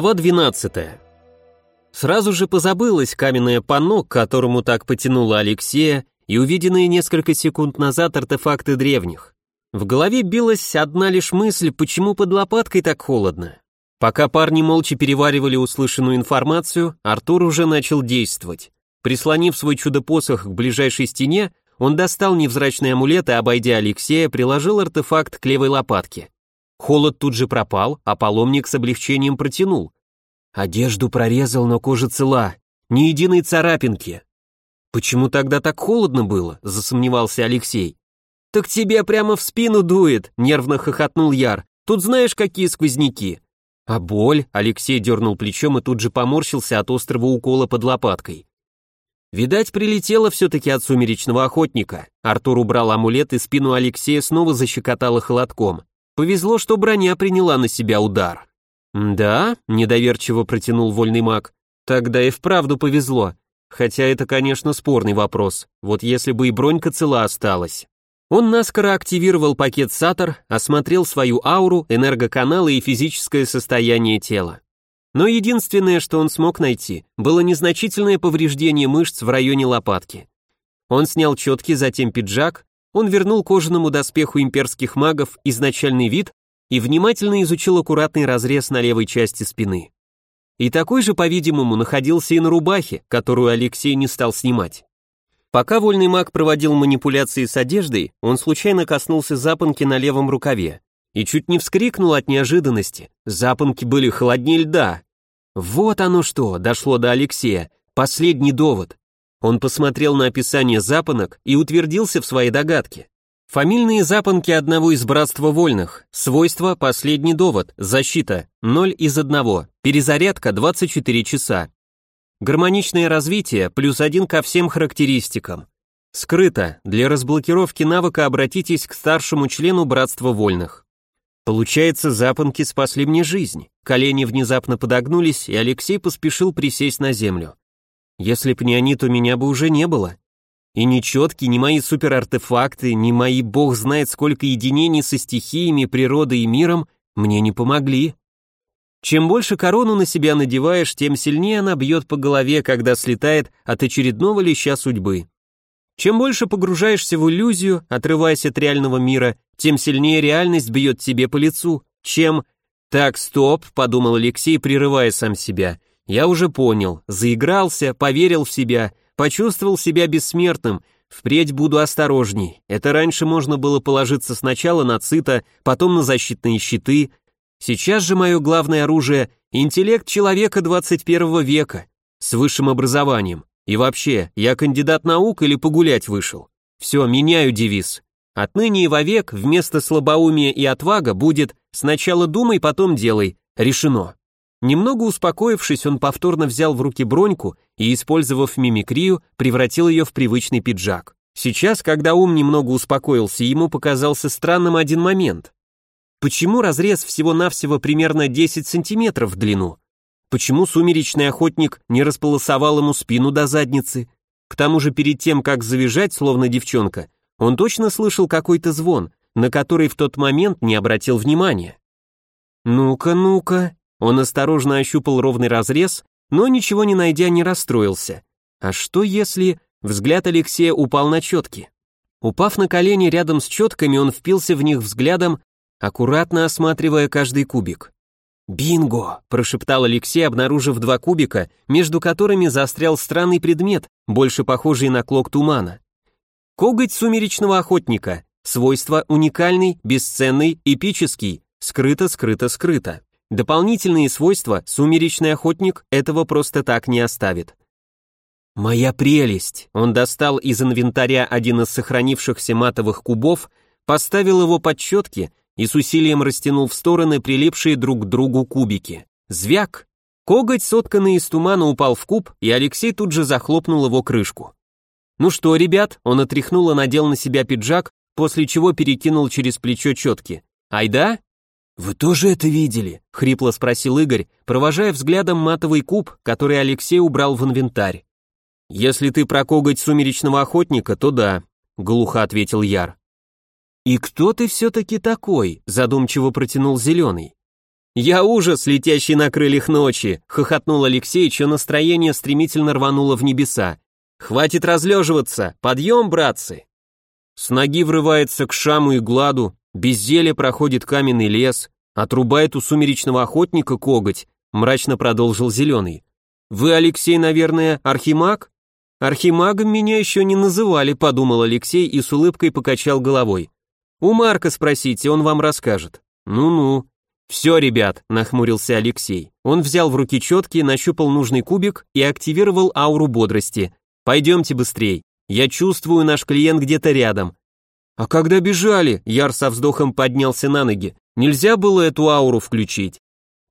Глава 12. Сразу же позабылось каменное панно, к которому так потянуло Алексея, и увиденные несколько секунд назад артефакты древних. В голове билась одна лишь мысль, почему под лопаткой так холодно. Пока парни молча переваривали услышанную информацию, Артур уже начал действовать. Прислонив свой чудо-посох к ближайшей стене, он достал невзрачный амулет и, обойдя Алексея, приложил артефакт к левой лопатке. Холод тут же пропал, а паломник с облегчением протянул. Одежду прорезал, но кожа цела, ни единой царапинки. «Почему тогда так холодно было?» – засомневался Алексей. «Так тебе прямо в спину дует», – нервно хохотнул Яр. «Тут знаешь, какие сквозняки?» «А боль?» – Алексей дернул плечом и тут же поморщился от острого укола под лопаткой. Видать, прилетело все-таки от сумеречного охотника. Артур убрал амулет, и спину Алексея снова защекотало холодком. Повезло, что броня приняла на себя удар. «Да?» – недоверчиво протянул вольный маг. «Тогда и вправду повезло. Хотя это, конечно, спорный вопрос. Вот если бы и бронька цела осталась». Он наскоро активировал пакет Сатор, осмотрел свою ауру, энергоканалы и физическое состояние тела. Но единственное, что он смог найти, было незначительное повреждение мышц в районе лопатки. Он снял четки, затем пиджак, он вернул кожаному доспеху имперских магов изначальный вид и внимательно изучил аккуратный разрез на левой части спины. И такой же, по-видимому, находился и на рубахе, которую Алексей не стал снимать. Пока вольный маг проводил манипуляции с одеждой, он случайно коснулся запонки на левом рукаве и чуть не вскрикнул от неожиданности. Запонки были холоднее льда. Вот оно что, дошло до Алексея, последний довод. Он посмотрел на описание запонок и утвердился в своей догадке. Фамильные запонки одного из братства вольных. Свойства последний довод. Защита 0 из 1. Перезарядка 24 часа. Гармоничное развитие плюс 1 ко всем характеристикам. Скрыто. Для разблокировки навыка обратитесь к старшему члену братства вольных. Получается, запонки спасли мне жизнь. Колени внезапно подогнулись, и Алексей поспешил присесть на землю. Если б не они, то меня бы уже не было. И ни четкие, ни мои суперартефакты, ни мои бог знает сколько единений со стихиями, природой и миром мне не помогли. Чем больше корону на себя надеваешь, тем сильнее она бьет по голове, когда слетает от очередного леща судьбы. Чем больше погружаешься в иллюзию, отрываясь от реального мира, тем сильнее реальность бьет тебе по лицу. Чем... Так, стоп, подумал Алексей, прерывая сам себя. Я уже понял, заигрался, поверил в себя, почувствовал себя бессмертным, впредь буду осторожней. Это раньше можно было положиться сначала на цита, потом на защитные щиты. Сейчас же мое главное оружие — интеллект человека 21 века, с высшим образованием. И вообще, я кандидат наук или погулять вышел? Все, меняю девиз. Отныне и вовек вместо слабоумия и отвага будет «сначала думай, потом делай». Решено. Немного успокоившись, он повторно взял в руки броньку и, использовав мимикрию, превратил ее в привычный пиджак. Сейчас, когда ум немного успокоился, ему показался странным один момент. Почему разрез всего-навсего примерно 10 сантиметров в длину? Почему сумеречный охотник не располосовал ему спину до задницы? К тому же перед тем, как завизжать, словно девчонка, он точно слышал какой-то звон, на который в тот момент не обратил внимания. «Ну-ка, ну-ка», он осторожно ощупал ровный разрез, но ничего не найдя, не расстроился. А что если... Взгляд Алексея упал на четки. Упав на колени рядом с четками, он впился в них взглядом, аккуратно осматривая каждый кубик. «Бинго!» – прошептал Алексей, обнаружив два кубика, между которыми застрял странный предмет, больше похожий на клок тумана. Коготь сумеречного охотника. Свойство уникальный, бесценный, эпический. Скрыто, скрыто, скрыто. Дополнительные свойства сумеречный охотник этого просто так не оставит. «Моя прелесть!» Он достал из инвентаря один из сохранившихся матовых кубов, поставил его под щетки и с усилием растянул в стороны прилипшие друг к другу кубики. Звяк! Коготь, сотканный из тумана, упал в куб, и Алексей тут же захлопнул его крышку. «Ну что, ребят?» Он отряхнул и надел на себя пиджак, после чего перекинул через плечо четки. «Айда?» «Вы тоже это видели?» — хрипло спросил Игорь, провожая взглядом матовый куб, который Алексей убрал в инвентарь. «Если ты про коготь сумеречного охотника, то да», — глухо ответил Яр. «И кто ты все-таки такой?» — задумчиво протянул Зеленый. «Я ужас, летящий на крыльях ночи!» — хохотнул Алексей, чье настроение стремительно рвануло в небеса. «Хватит разлеживаться! Подъем, братцы!» С ноги врывается к шаму и гладу, без зелья проходит каменный лес, отрубает у сумеречного охотника коготь, мрачно продолжил Зеленый. «Вы, Алексей, наверное, архимаг?» «Архимагом меня еще не называли», — подумал Алексей и с улыбкой покачал головой. «У Марка спросите, он вам расскажет». «Ну-ну», «Все, ребят», — нахмурился Алексей. Он взял в руки четки, нащупал нужный кубик и активировал ауру бодрости. «Пойдемте быстрей. Я чувствую, наш клиент где-то рядом». «А когда бежали?» — Яр со вздохом поднялся на ноги. «Нельзя было эту ауру включить?»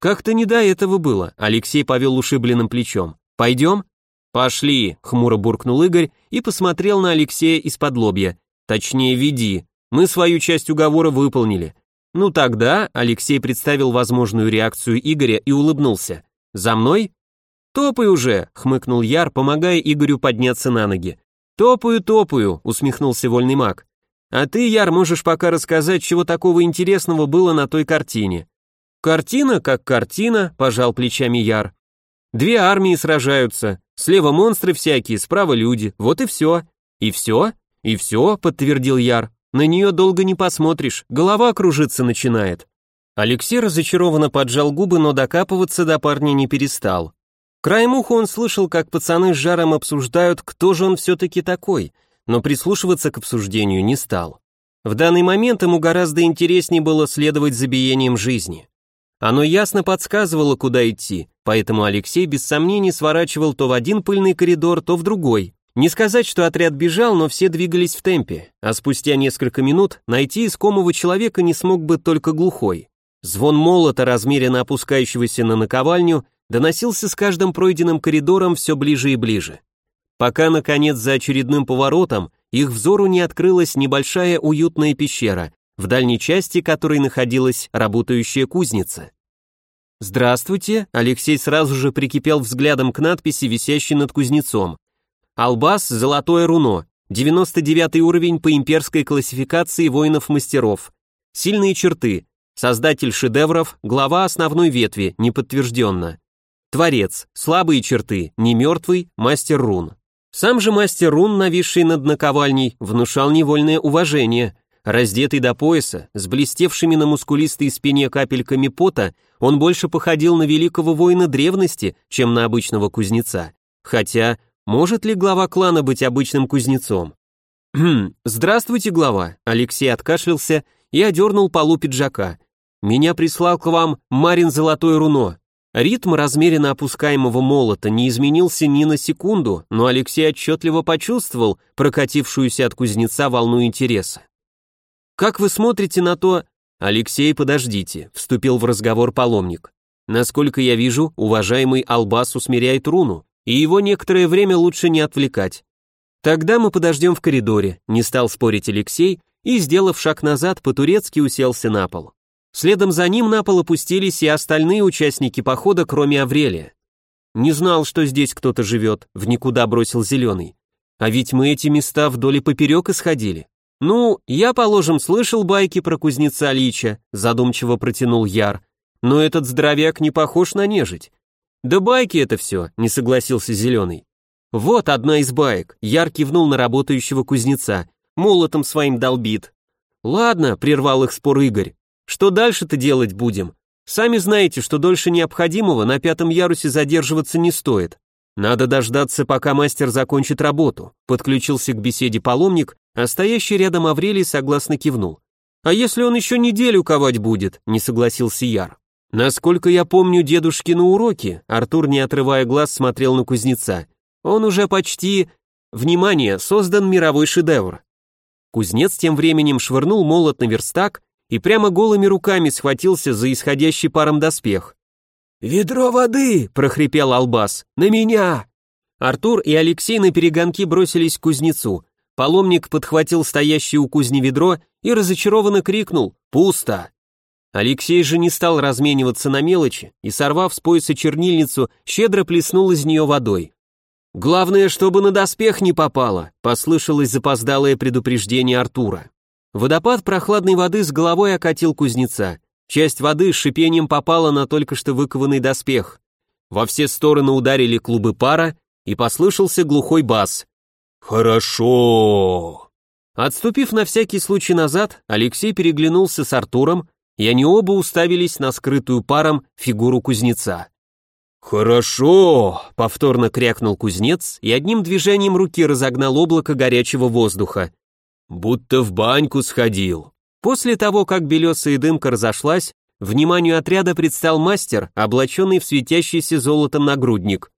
«Как-то не до этого было», — Алексей повел ушибленным плечом. «Пойдем?» «Пошли», — хмуро буркнул Игорь и посмотрел на Алексея из-под лобья. «Точнее, веди. Мы свою часть уговора выполнили. Ну тогда Алексей представил возможную реакцию Игоря и улыбнулся. За мной? Топай уже, хмыкнул Яр, помогая Игорю подняться на ноги. Топаю, топаю, усмехнулся вольный маг. А ты, Яр, можешь пока рассказать, чего такого интересного было на той картине. Картина как картина, пожал плечами Яр. Две армии сражаются, слева монстры всякие, справа люди, вот и все. И все? И все, подтвердил Яр. На нее долго не посмотришь, голова кружиться начинает. Алексей разочарованно поджал губы, но докапываться до парня не перестал. Краем уха он слышал, как пацаны с жаром обсуждают, кто же он все-таки такой, но прислушиваться к обсуждению не стал. В данный момент ему гораздо интереснее было следовать за биением жизни. Оно ясно подсказывало, куда идти, поэтому Алексей без сомнений сворачивал то в один пыльный коридор, то в другой. Не сказать, что отряд бежал, но все двигались в темпе, а спустя несколько минут найти искомого человека не смог бы только глухой. Звон молота, размеренно опускающегося на наковальню, доносился с каждым пройденным коридором все ближе и ближе. Пока, наконец, за очередным поворотом их взору не открылась небольшая уютная пещера, в дальней части которой находилась работающая кузница. «Здравствуйте», Алексей сразу же прикипел взглядом к надписи, висящей над кузнецом. Албас – золотое руно, 99 уровень по имперской классификации воинов-мастеров. Сильные черты. Создатель шедевров, глава основной ветви, не подтвержденно. Творец, слабые черты, не мертвый, мастер рун. Сам же мастер рун, нависший над наковальней, внушал невольное уважение. Раздетый до пояса, с блестевшими на мускулистой спине капельками пота, он больше походил на великого воина древности, чем на обычного кузнеца. Хотя может ли глава клана быть обычным кузнецом? «Хм, здравствуйте, глава», Алексей откашлялся и одернул полу пиджака. «Меня прислал к вам Марин Золотое Руно». Ритм размеренно опускаемого молота не изменился ни на секунду, но Алексей отчетливо почувствовал прокатившуюся от кузнеца волну интереса. «Как вы смотрите на то...» «Алексей, подождите», — вступил в разговор паломник. «Насколько я вижу, уважаемый Албас усмиряет руну и его некоторое время лучше не отвлекать. Тогда мы подождем в коридоре, не стал спорить Алексей и, сделав шаг назад, по-турецки уселся на пол. Следом за ним на пол опустились и остальные участники похода, кроме Аврелия. Не знал, что здесь кто-то живет, в никуда бросил зеленый. А ведь мы эти места вдоль и поперек исходили. Ну, я, положим, слышал байки про кузнеца Лича, задумчиво протянул Яр, но этот здоровяк не похож на нежить. «Да байки это все», — не согласился Зеленый. «Вот одна из баек», — Яр кивнул на работающего кузнеца, молотом своим долбит. «Ладно», — прервал их спор Игорь, «что дальше-то делать будем? Сами знаете, что дольше необходимого на пятом ярусе задерживаться не стоит. Надо дождаться, пока мастер закончит работу», — подключился к беседе паломник, а стоящий рядом Аврелий согласно кивнул. «А если он еще неделю ковать будет?» — не согласился Яр. Насколько я помню дедушкины уроки, Артур, не отрывая глаз, смотрел на кузнеца. Он уже почти... Внимание, создан мировой шедевр. Кузнец тем временем швырнул молот на верстак и прямо голыми руками схватился за исходящий паром доспех. «Ведро воды!» — прохрипел Албас. «На меня!» Артур и Алексей на перегонки бросились к кузнецу. Паломник подхватил стоящее у кузни ведро и разочарованно крикнул «Пусто!». Алексей же не стал размениваться на мелочи и, сорвав с пояса чернильницу, щедро плеснул из нее водой. «Главное, чтобы на доспех не попало», — послышалось запоздалое предупреждение Артура. Водопад прохладной воды с головой окатил кузнеца. Часть воды с шипением попала на только что выкованный доспех. Во все стороны ударили клубы пара, и послышался глухой бас. «Хорошо!» Отступив на всякий случай назад, Алексей переглянулся с Артуром, и они оба уставились на скрытую паром фигуру кузнеца. «Хорошо!» — повторно крякнул кузнец и одним движением руки разогнал облако горячего воздуха. «Будто в баньку сходил». После того, как белесая дымка разошлась, вниманию отряда предстал мастер, облаченный в светящийся золотом нагрудник.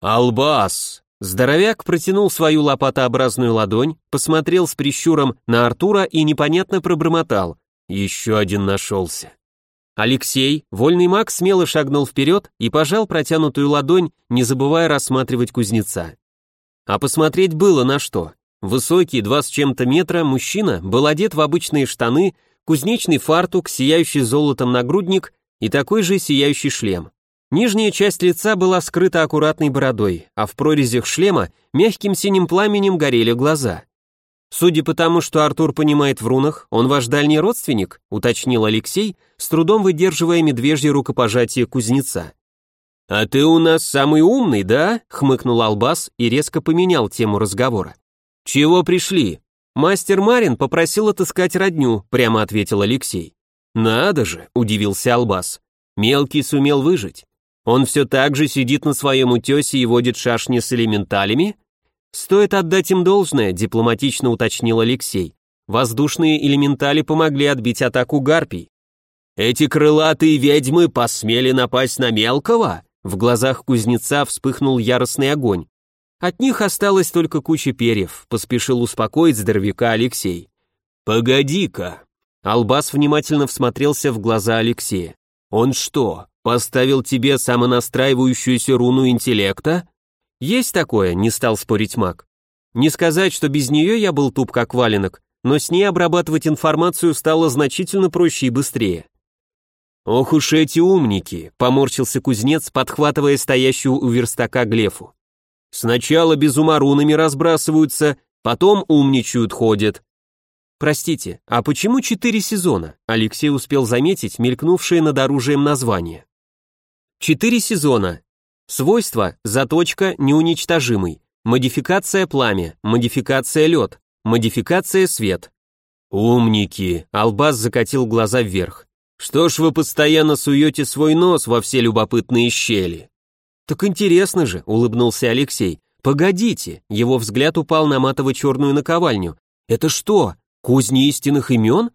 «Албас!» Здоровяк протянул свою лопатообразную ладонь, посмотрел с прищуром на Артура и непонятно пробормотал. Еще один нашелся. Алексей, вольный маг, смело шагнул вперед и пожал протянутую ладонь, не забывая рассматривать кузнеца. А посмотреть было на что. Высокий, два с чем-то метра, мужчина был одет в обычные штаны, кузнечный фартук, сияющий золотом нагрудник и такой же сияющий шлем. Нижняя часть лица была скрыта аккуратной бородой, а в прорезях шлема мягким синим пламенем горели глаза. Судя по тому, что Артур понимает в рунах, он ваш дальний родственник, уточнил Алексей, с трудом выдерживая медвежье рукопожатие кузнеца. А ты у нас самый умный, да? хмыкнул Албас и резко поменял тему разговора. Чего пришли? Мастер Марин попросил отыскать родню, прямо ответил Алексей. Надо же, удивился Албас. Мелкий сумел выжить. Он все так же сидит на своем утесе и водит шашни с элементалями? Стоит отдать им должное, дипломатично уточнил Алексей. Воздушные элементали помогли отбить атаку гарпий. Эти крылатые ведьмы посмели напасть на мелкого? В глазах кузнеца вспыхнул яростный огонь. От них осталась только куча перьев, поспешил успокоить здоровяка Алексей. «Погоди-ка!» Албас внимательно всмотрелся в глаза Алексея. «Он что, Поставил тебе самонастраивающуюся руну интеллекта? Есть такое, не стал спорить маг. Не сказать, что без нее я был туп как валенок, но с ней обрабатывать информацию стало значительно проще и быстрее. Ох уж эти умники, поморщился кузнец, подхватывая стоящую у верстака глефу. Сначала без ума рунами разбрасываются, потом умничают ходят. Простите, а почему четыре сезона? Алексей успел заметить мелькнувшее над оружием название. Четыре сезона. Свойства, заточка, неуничтожимый. Модификация пламя, модификация лед, модификация свет. Умники, Албас закатил глаза вверх. Что ж вы постоянно суете свой нос во все любопытные щели? Так интересно же, улыбнулся Алексей. Погодите, его взгляд упал на матово-черную наковальню. Это что, кузни истинных имен?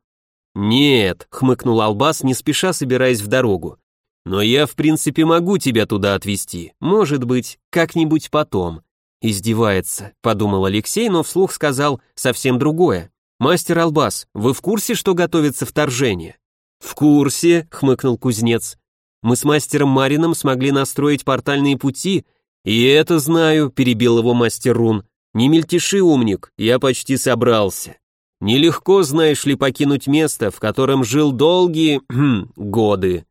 Нет, хмыкнул Албас, не спеша собираясь в дорогу. Но я, в принципе, могу тебя туда отвезти. Может быть, как-нибудь потом. Издевается, подумал Алексей, но вслух сказал совсем другое. Мастер Албас, вы в курсе, что готовится вторжение? В курсе, хмыкнул кузнец. Мы с мастером Марином смогли настроить портальные пути, и это знаю, перебил его мастер Рун. Не мельтеши, умник, я почти собрался. Нелегко, знаешь ли, покинуть место, в котором жил долгие годы.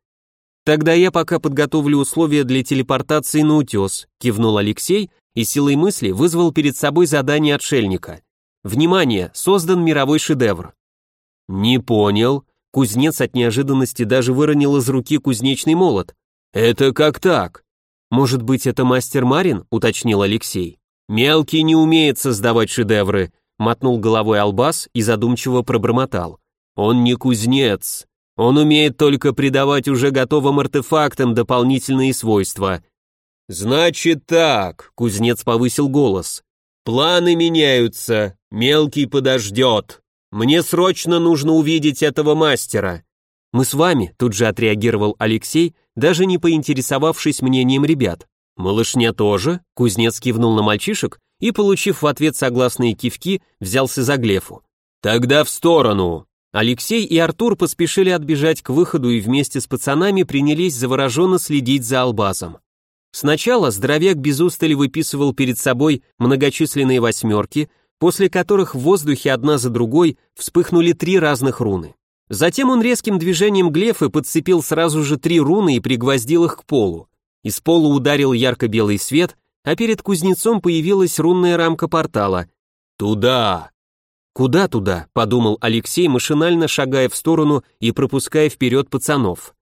«Тогда я пока подготовлю условия для телепортации на утес», кивнул Алексей и силой мысли вызвал перед собой задание отшельника. «Внимание! Создан мировой шедевр!» «Не понял». Кузнец от неожиданности даже выронил из руки кузнечный молот. «Это как так?» «Может быть, это мастер Марин?» — уточнил Алексей. «Мелкий не умеет создавать шедевры», — мотнул головой Албас и задумчиво пробормотал. «Он не кузнец, он умеет только придавать уже готовым артефактам дополнительные свойства. Значит так, кузнец повысил голос. Планы меняются, мелкий подождет. Мне срочно нужно увидеть этого мастера. Мы с вами, тут же отреагировал Алексей, даже не поинтересовавшись мнением ребят. Малышня тоже, кузнец кивнул на мальчишек и, получив в ответ согласные кивки, взялся за глефу. Тогда в сторону. Алексей и Артур поспешили отбежать к выходу и вместе с пацанами принялись завороженно следить за Албазом. Сначала здоровяк без устали выписывал перед собой многочисленные восьмерки, после которых в воздухе одна за другой вспыхнули три разных руны. Затем он резким движением глефы подцепил сразу же три руны и пригвоздил их к полу. Из пола ударил ярко-белый свет, а перед кузнецом появилась рунная рамка портала. «Туда!» Куда туда? подумал Алексей, машинально шагая в сторону и пропуская вперед пацанов.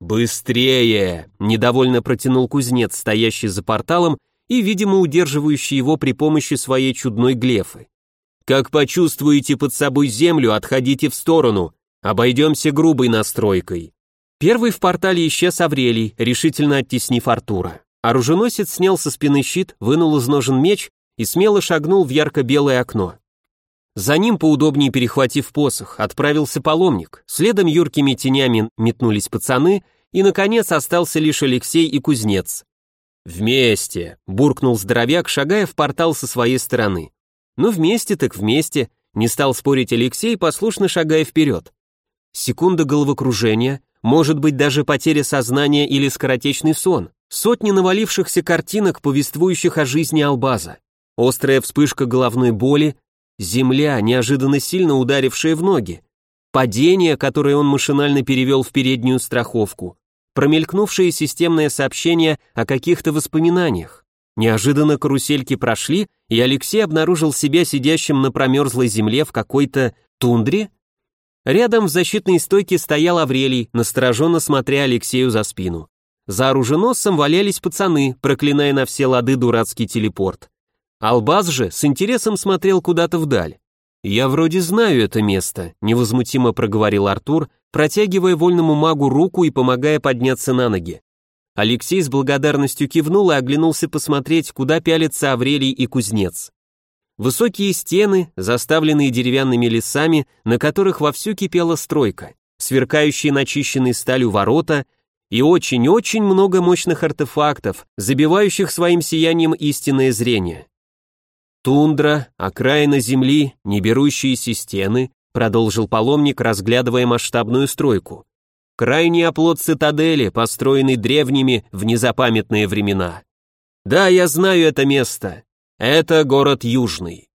Быстрее! недовольно протянул кузнец, стоящий за порталом и, видимо, удерживающий его при помощи своей чудной глефы. Как почувствуете под собой землю, отходите в сторону. Обойдемся грубой настройкой. Первый в портале исчез Аврелий, решительно оттеснив Артура. Оруженосец снял со спины щит, вынул из ножен меч и смело шагнул в ярко-белое окно. За ним, поудобнее перехватив посох, отправился паломник, следом юркими тенями метнулись пацаны, и, наконец, остался лишь Алексей и кузнец. «Вместе!» — буркнул здоровяк, шагая в портал со своей стороны. «Ну, вместе так вместе!» — не стал спорить Алексей, послушно шагая вперед. Секунда головокружения, может быть даже потеря сознания или скоротечный сон, сотни навалившихся картинок, повествующих о жизни Албаза, острая вспышка головной боли, земля, неожиданно сильно ударившая в ноги, падение, которое он машинально перевел в переднюю страховку, промелькнувшее системное сообщение о каких-то воспоминаниях. Неожиданно карусельки прошли, и Алексей обнаружил себя сидящим на промерзлой земле в какой-то тундре, Рядом в защитной стойке стоял Аврелий, настороженно смотря Алексею за спину. За оруженосцем валялись пацаны, проклиная на все лады дурацкий телепорт. Албаз же с интересом смотрел куда-то вдаль. «Я вроде знаю это место», — невозмутимо проговорил Артур, протягивая вольному магу руку и помогая подняться на ноги. Алексей с благодарностью кивнул и оглянулся посмотреть, куда пялятся Аврелий и кузнец. Высокие стены, заставленные деревянными лесами, на которых вовсю кипела стройка, сверкающие начищенной сталью ворота и очень-очень много мощных артефактов, забивающих своим сиянием истинное зрение. Тундра, окраина земли, неберущиеся стены, продолжил паломник, разглядывая масштабную стройку. Крайний оплот цитадели, построенный древними в незапамятные времена. Да, я знаю это место. Это город Южный.